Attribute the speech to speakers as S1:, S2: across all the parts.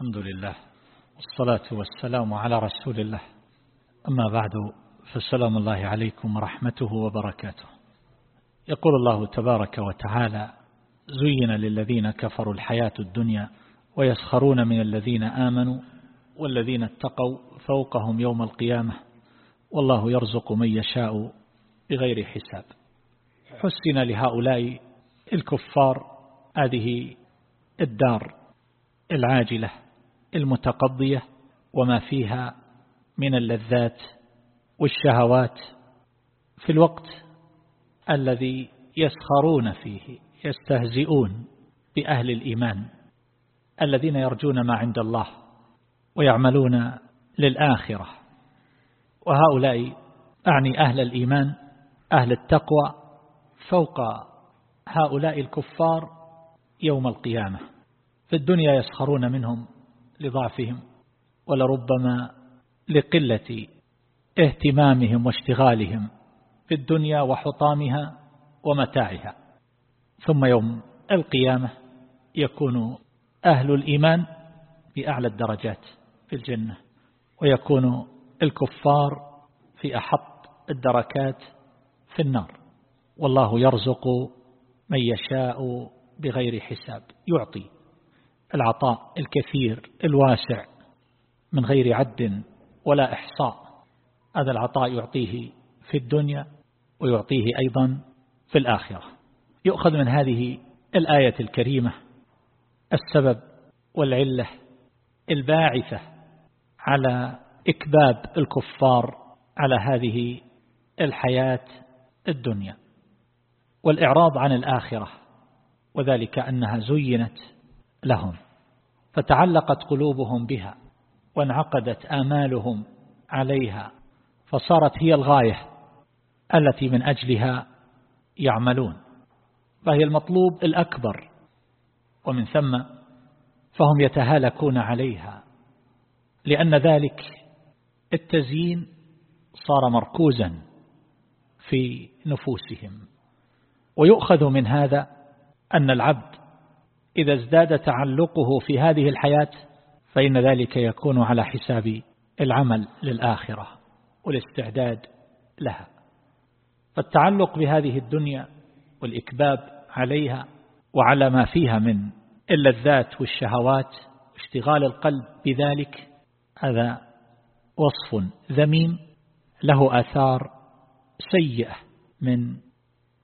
S1: الحمد لله والصلاة والسلام على رسول الله. أما بعد فالسلام الله عليكم ورحمته وبركاته. يقول الله تبارك وتعالى زين للذين كفروا الحياة الدنيا ويسخرون من الذين آمنوا والذين اتقوا فوقهم يوم القيامة والله يرزق من يشاء بغير حساب. حسن لهؤلاء الكفار هذه الدار العاجلة. المتقضية وما فيها من اللذات والشهوات في الوقت الذي يسخرون فيه يستهزئون بأهل الإيمان الذين يرجون ما عند الله ويعملون للآخرة. وهؤلاء أعني أهل الإيمان أهل التقوى فوق هؤلاء الكفار يوم القيامة. في الدنيا يسخرون منهم لضعفهم ولربما لقلة اهتمامهم واشتغالهم في الدنيا وحطامها ومتاعها. ثم يوم القيامة يكون أهل الإيمان بأعلى الدرجات في الجنة ويكون الكفار في أحط الدركات في النار. والله يرزق من يشاء بغير حساب يعطي. العطاء الكثير الواسع من غير عد ولا إحصاء. هذا العطاء يعطيه في الدنيا ويعطيه أيضا في الآخرة. يؤخذ من هذه الآية الكريمة السبب والعلة الباعثة على إكباب الكفار على هذه الحياة الدنيا. والإعراض عن الآخرة وذلك أنها زينت لهم فتعلقت قلوبهم بها وانعقدت آمالهم عليها فصارت هي الغاية التي من أجلها يعملون. فهي المطلوب الأكبر ومن ثم فهم يتهالكون عليها لأن ذلك التزيين صار مركوزا في نفوسهم. ويؤخذ من هذا أن العبد إذا ازداد تعلقه في هذه الحياة فإن ذلك يكون على حساب العمل للآخرة والاستعداد لها. فالتعلق بهذه الدنيا والإكباب عليها وعلى ما فيها من اللذات والشهوات اشتغال القلب بذلك هذا وصف ذميم له آثار سيئة من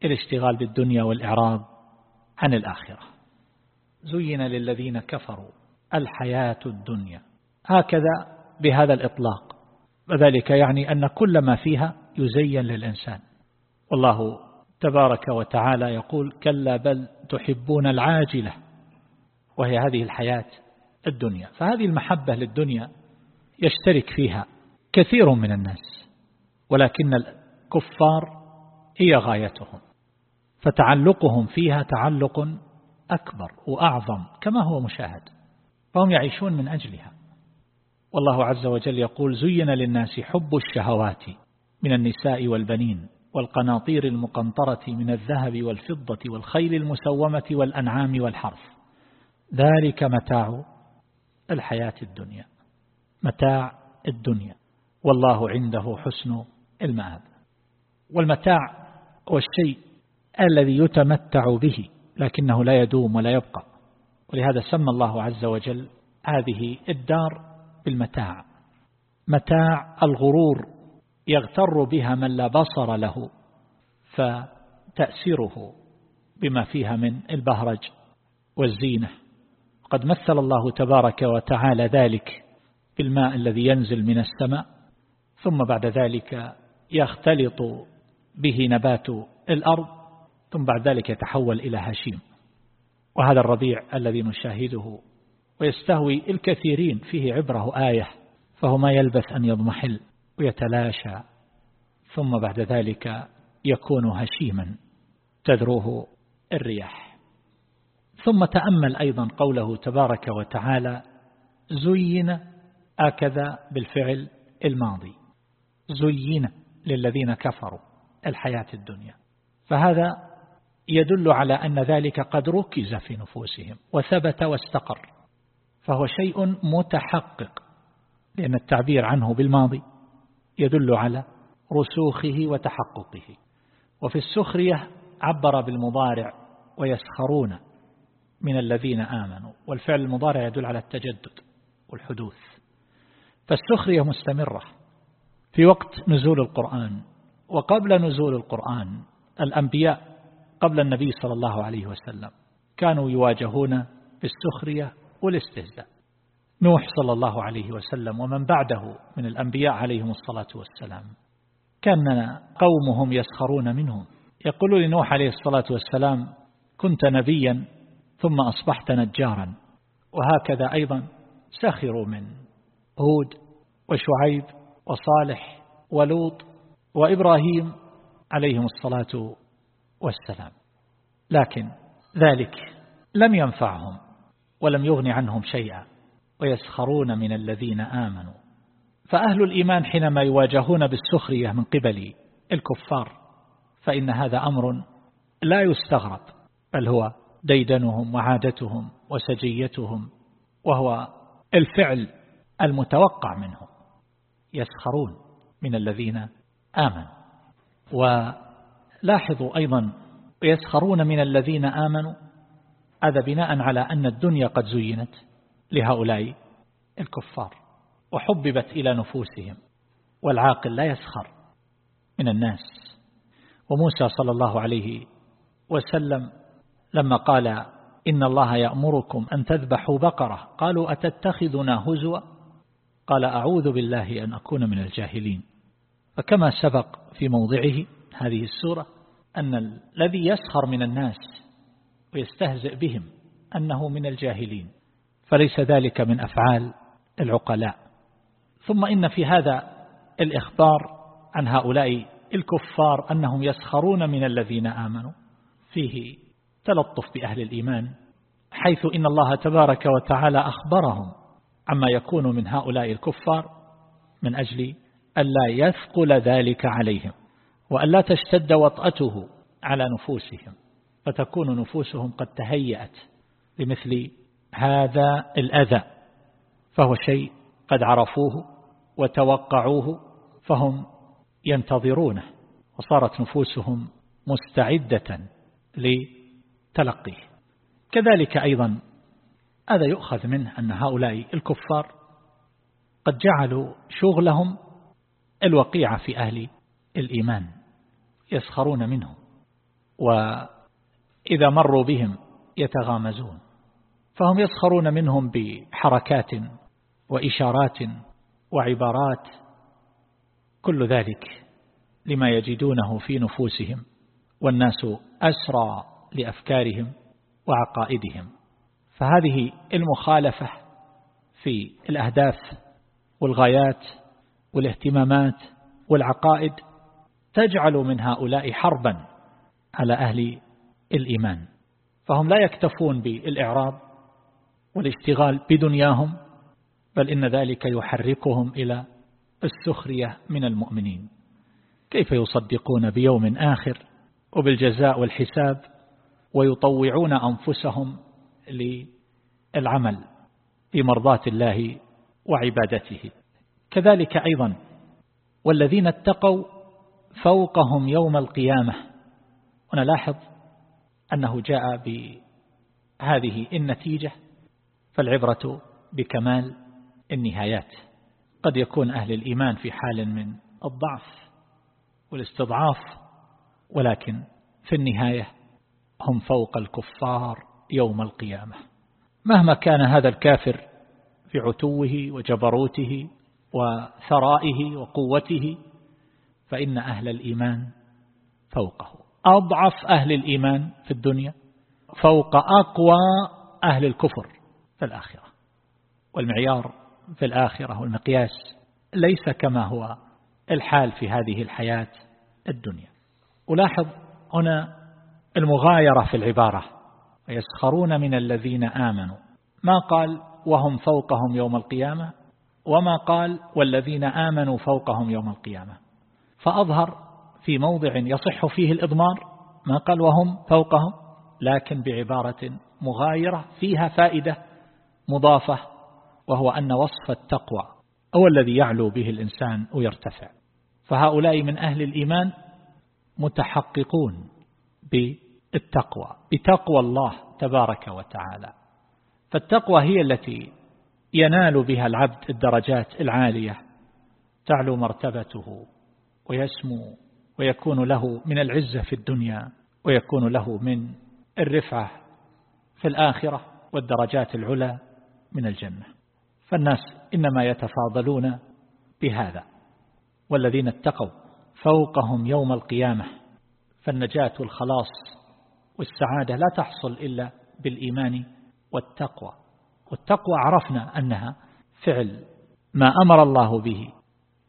S1: الاشتغال بالدنيا والإعراض عن الآخرة. زين للذين كفروا الحياة الدنيا. هكذا بهذا الإطلاق. وذلك يعني أن كل ما فيها يزين للإنسان. والله تبارك وتعالى يقول كلا بل تحبون العاجلة. وهي هذه الحياة الدنيا. فهذه المحبة للدنيا يشترك فيها كثير من الناس ولكن الكفار هي غايتهم. فتعلقهم فيها تعلق أكبر وأعظم كما هو مشاهد فهم يعيشون من أجلها. والله عز وجل يقول زين للناس حب الشهوات من النساء والبنين والقناطير المقنطرة من الذهب والفضة والخيل المسومة والأنعام والحرف ذلك متاع الحياة الدنيا متاع الدنيا. والله عنده حسن المآب. والمتاع هو الشيء الذي يتمتع به لكنه لا يدوم ولا يبقى. ولهذا سمى الله عز وجل هذه الدار بالمتاع. متاع الغرور يغتر بها من لا بصر له فتأثيره بما فيها من البهرج والزينة. قد مثل الله تبارك وتعالى ذلك بالماء الذي ينزل من السماء ثم بعد ذلك يختلط به نبات الأرض ثم بعد ذلك يتحول إلى هشيم. وهذا الربيع الذي نشاهده ويستهوي الكثيرين فيه عبرة آية فهو ما يلبث أن يضمحل ويتلاشى ثم بعد ذلك يكون هشيما تذروه الرياح. ثم تأمل أيضا قوله تبارك وتعالى زين هكذا بالفعل الماضي زين للذين كفروا الحياة الدنيا. فهذا يدل على أن ذلك قد ركز في نفوسهم وثبت واستقر فهو شيء متحقق لأن التعبير عنه بالماضي يدل على رسوخه وتحققه وفي السخرية عبر بالمضارع ويسخرون من الذين آمنوا والفعل المضارع يدل على التجدد والحدوث فالسخرية مستمرة في وقت نزول القرآن وقبل نزول القرآن الأنبياء قبل النبي صلى الله عليه وسلم. كانوا يواجهون بالسخرية والاستهزاء. نوح صلى الله عليه وسلم ومن بعده من الأنبياء عليهم الصلاة والسلام. كان قومهم يسخرون منهم. يقول لنوح عليه الصلاة والسلام كنت نبيا ثم أصبحت نجارا وهكذا أيضا سخروا من هود وشعيب وصالح ولوط وإبراهيم عليهم الصلاة والسلام. لكن ذلك لم ينفعهم ولم يغن عنهم شيئا ويسخرون من الذين آمنوا. فأهل الإيمان حينما يواجهون بالسخرية من قبل الكفار فإن هذا أمر لا يستغرب بل هو ديدنهم وعادتهم وسجيتهم وهو الفعل المتوقع منهم. يسخرون من الذين آمنوا. ولاحظوا أيضا يسخرون من الذين آمنوا؟ هذا بناء على أن الدنيا قد زينت لهؤلاء الكفار وحببت إلى نفوسهم والعاقل لا يسخر من الناس. وموسى صلى الله عليه وسلم لما قال إن الله يأمركم أن تذبحوا بقرة قالوا أتتخذنا هزوا؟ قال أعوذ بالله أن أكون من الجاهلين. فكما سبق في موضعه هذه السورة أن الذي يسخر من الناس ويستهزئ بهم أنه من الجاهلين فليس ذلك من أفعال العقلاء. ثم إن في هذا الإخبار عن هؤلاء الكفار أنهم يسخرون من الذين آمنوا فيه تلطف بأهل الإيمان حيث إن الله تبارك وتعالى أخبرهم عما يكون من هؤلاء الكفار من أجل ألا يثقل ذلك عليهم. وألا تشتد وطأته على نفوسهم فتكون نفوسهم قد تهيأت لمثل هذا الأذى فهو شيء قد عرفوه وتوقعوه فهم ينتظرونه وصارت نفوسهم مستعدة لتلقيه. كذلك أيضا هذا يؤخذ منه أن هؤلاء الكفار قد جعلوا شغلهم الوقيعة في أهل الإيمان. يسخرون منهم وإذا مروا بهم يتغامزون. فهم يسخرون منهم بحركات وإشارات وعبارات كل ذلك لما يجدونه في نفوسهم والناس أسرى لأفكارهم وعقائدهم. فهذه المخالفة في الأهداف والغايات والاهتمامات والعقائد تجعل من هؤلاء حربا على أهل الإيمان. فهم لا يكتفون بالإعراض والاشتغال بدنياهم بل إن ذلك يحركهم إلى السخرية من المؤمنين. كيف يصدقون بيوم آخر وبالجزاء والحساب ويطوعون أنفسهم للعمل في مرضاة الله وعبادته؟ كذلك أيضا والذين اتقوا فوقهم يوم القيامة. ونلاحظ أنه جاء بهذه النتيجة فالعبرة بكمال النهايات. قد يكون أهل الإيمان في حال من الضعف والاستضعاف ولكن في النهاية هم فوق الكفار يوم القيامة. مهما كان هذا الكافر في عتوه وجبروته وثرائه وقوته فإن أهل الإيمان فوقه. أضعف أهل الإيمان في الدنيا فوق أقوى أهل الكفر في الآخرة. والمعيار في الآخرة والمقياس ليس كما هو الحال في هذه الحياة الدنيا. ألاحظ هنا المغايرة في العبارة ويسخرون من الذين آمنوا. ما قال وهم فوقهم يوم القيامة؟ وما قال والذين آمنوا فوقهم يوم القيامة؟ فأظهر في موضع يصح فيه الإضمار ما قال وهم فوقهم لكن بعبارة مغايرة فيها فائدة مضافة وهو أن وصف التقوى هو الذي يعلو به الإنسان ويرتفع. فهؤلاء من أهل الإيمان متحققون بالتقوى بتقوى الله تبارك وتعالى. فالتقوى هي التي ينال بها العبد الدرجات العالية تعلو مرتبته. ويسمو ويكون له من العزة في الدنيا ويكون له من الرفعة في الآخرة والدرجات العلى من الجنة. فالناس إنما يتفاضلون بهذا والذين اتقوا فوقهم يوم القيامة فالنجاة والخلاص والسعادة لا تحصل إلا بالإيمان والتقوى. والتقوى عرفنا أنها فعل ما أمر الله به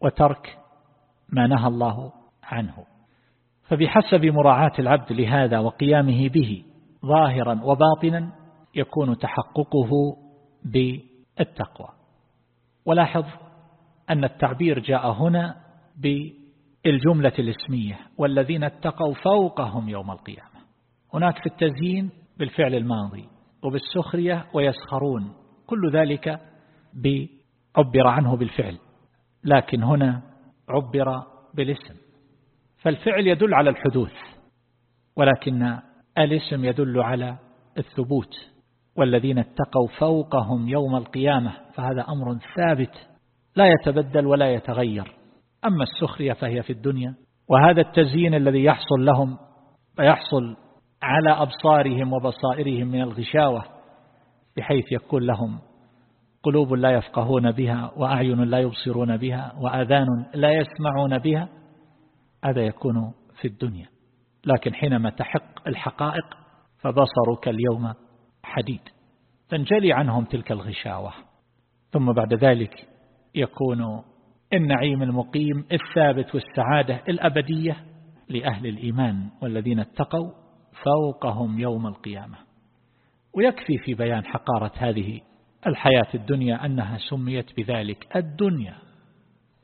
S1: وترك ما نهى الله عنه. فبحسب مراعاة العبد لهذا وقيامه به ظاهرا وباطنا يكون تحققه بالتقوى. ولاحظ أن التعبير جاء هنا بالجملة الاسمية والذين اتقوا فوقهم يوم القيامة. هناك في التزيين بالفعل الماضي وبالسخرية ويسخرون كل ذلك بعبر عنه بالفعل. لكن هنا عبر بالاسم. فالفعل يدل على الحدوث ولكن الاسم يدل على الثبوت. والذين اتقوا فوقهم يوم القيامة فهذا أمر ثابت لا يتبدل ولا يتغير. أما السخرية فهي في الدنيا وهذا التزيين الذي يحصل لهم فيحصل على أبصارهم وبصائرهم من الغشاوة بحيث يكون لهم قلوب لا يفقهون بها وأعين لا يبصرون بها وآذان لا يسمعون بها هذا يكون في الدنيا. لكن حينما تحق الحقائق فبصرك اليوم حديد. تنجلي عنهم تلك الغشاوة. ثم بعد ذلك يكون النعيم المقيم الثابت والسعادة الأبدية لأهل الإيمان والذين اتقوا فوقهم يوم القيامة. ويكفي في بيان حقارة هذه الحياة الدنيا أنها سميت بذلك الدنيا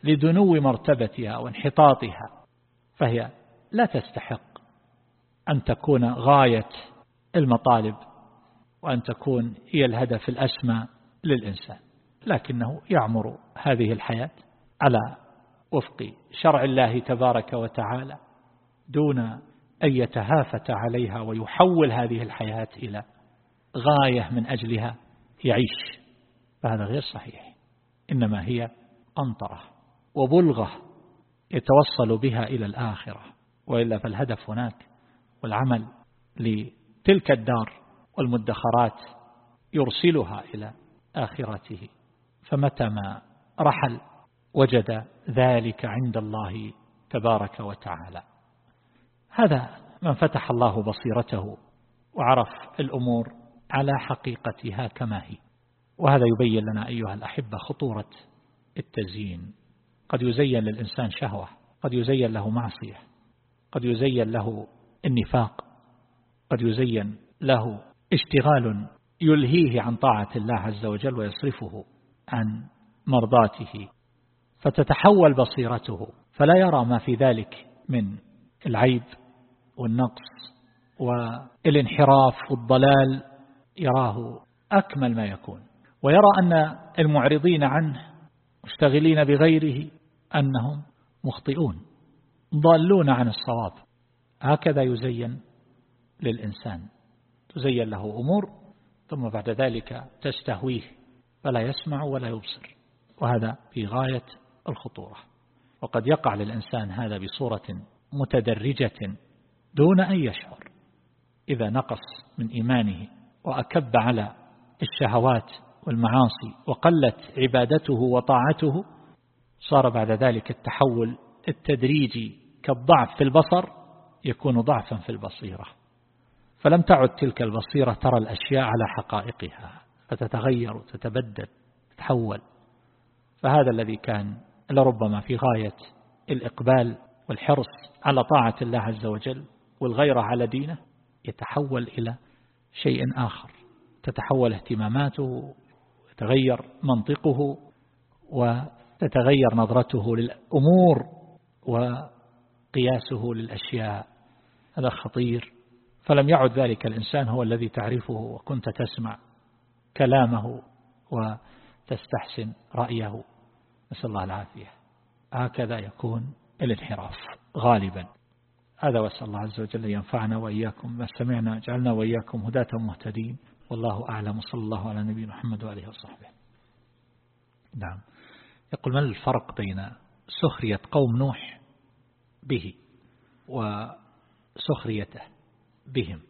S1: لدنو مرتبتها وانحطاطها فهي لا تستحق أن تكون غاية المطالب وأن تكون هي الهدف الأسمى للإنسان لكنه يعمر هذه الحياة على وفق شرع الله تبارك وتعالى دون أن يتهافت عليها ويحول هذه الحياة إلى غاية من أجلها يعيش. فهذا غير صحيح. إنما هي أنطرة وبلغة يتوصل بها إلى الآخرة. وإلا فالهدف هناك والعمل لتلك الدار والمدخرات يرسلها إلى آخرته. فمتى ما رحل وجد ذلك عند الله تبارك وتعالى. هذا من فتح الله بصيرته وعرف الأمور على حقيقتها كما هي. وهذا يبين لنا أيها الأحبة خطورة التزيين. قد يزين للإنسان شهوة قد يزين له معصية قد يزين له النفاق قد يزين له اشتغال يلهيه عن طاعة الله عز وجل ويصرفه عن مرضاته. فتتحول بصيرته فلا يرى ما في ذلك من العيب والنقص والانحراف والضلال يراه أكمل ما يكون. ويرى أن المعرضين عنه مشتغلين بغيره أنهم مخطئون ضالون عن الصواب. هكذا يزين للإنسان. تزين له أمور ثم بعد ذلك تستهويه فلا يسمع ولا يبصر. وهذا في غاية الخطورة. وقد يقع للإنسان هذا بصورة متدرجة دون أن يشعر. إذا نقص من إيمانه وأكب على الشهوات والمعاصي وقلت عبادته وطاعته صار بعد ذلك التحول التدريجي كالضعف في البصر يكون ضعفا في البصيرة. فلم تعد تلك البصيرة ترى الأشياء على حقائقها فتتغير وتتبدل تتحول. فهذا الذي كان لربما في غاية الإقبال والحرص على طاعة الله عز وجل والغيرة على دينه يتحول إلى شيء آخر. تتحول اهتماماته يتغير منطقه وتتغير نظرته للأمور وقياسه للأشياء. هذا خطير. فلم يعد ذلك الإنسان هو الذي تعرفه وكنت تسمع كلامه تستحسن رأيه. نسأل الله العافية. هكذا يكون الانحراف. غالبا. هذا وأسأل الله عز وجل ينفعنا وإياكم. ما سمعنا جعلنا وإياكم هداة مهتدين والله أعلم. صلى الله على نبي محمد وآله وصحبه. نعم. يقول ما الفرق بين سخرية قوم نوح به وسخريته بهم؟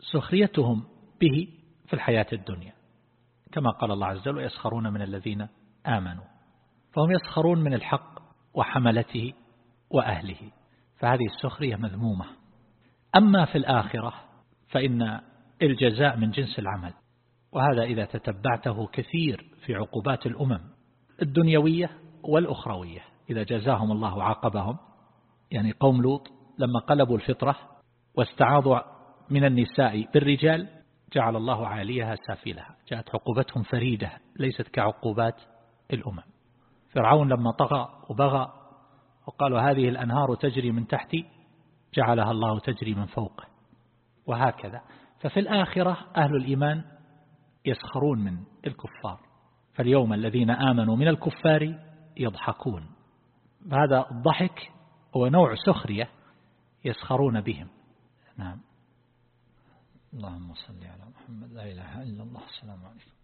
S1: سخريتهم به في الحياة الدنيا. كما قال الله عز وجل يسخرون من الذين آمنوا. فهم يسخرون من الحق وحملته وأهله. فهذه السخرية مذمومة. أما في الآخرة فإن الجزاء من جنس العمل وهذا إذا تتبعته كثير في عقوبات الأمم الدنيوية والأخروية إذا جزاهم الله عاقبهم. يعني قوم لوط لما قلبوا الفطرة واستعاضوا من النساء بالرجال جعل الله عاليها سافلها جاءت عقوبتهم فريدة ليست كعقوبات الأمم. فرعون لما طغى وبغى وقالوا هذه الأنهار تجري من تحتي جعلها الله تجري من فوقه وهكذا. ففي الآخرة أهل الإيمان يسخرون من الكفار فاليوم الذين آمنوا من الكفار يضحكون. هذا الضحك هو نوع سخرية يسخرون بهم. نعم. اللهم صل على محمد. لا إله إلا الله. السلام عليكم.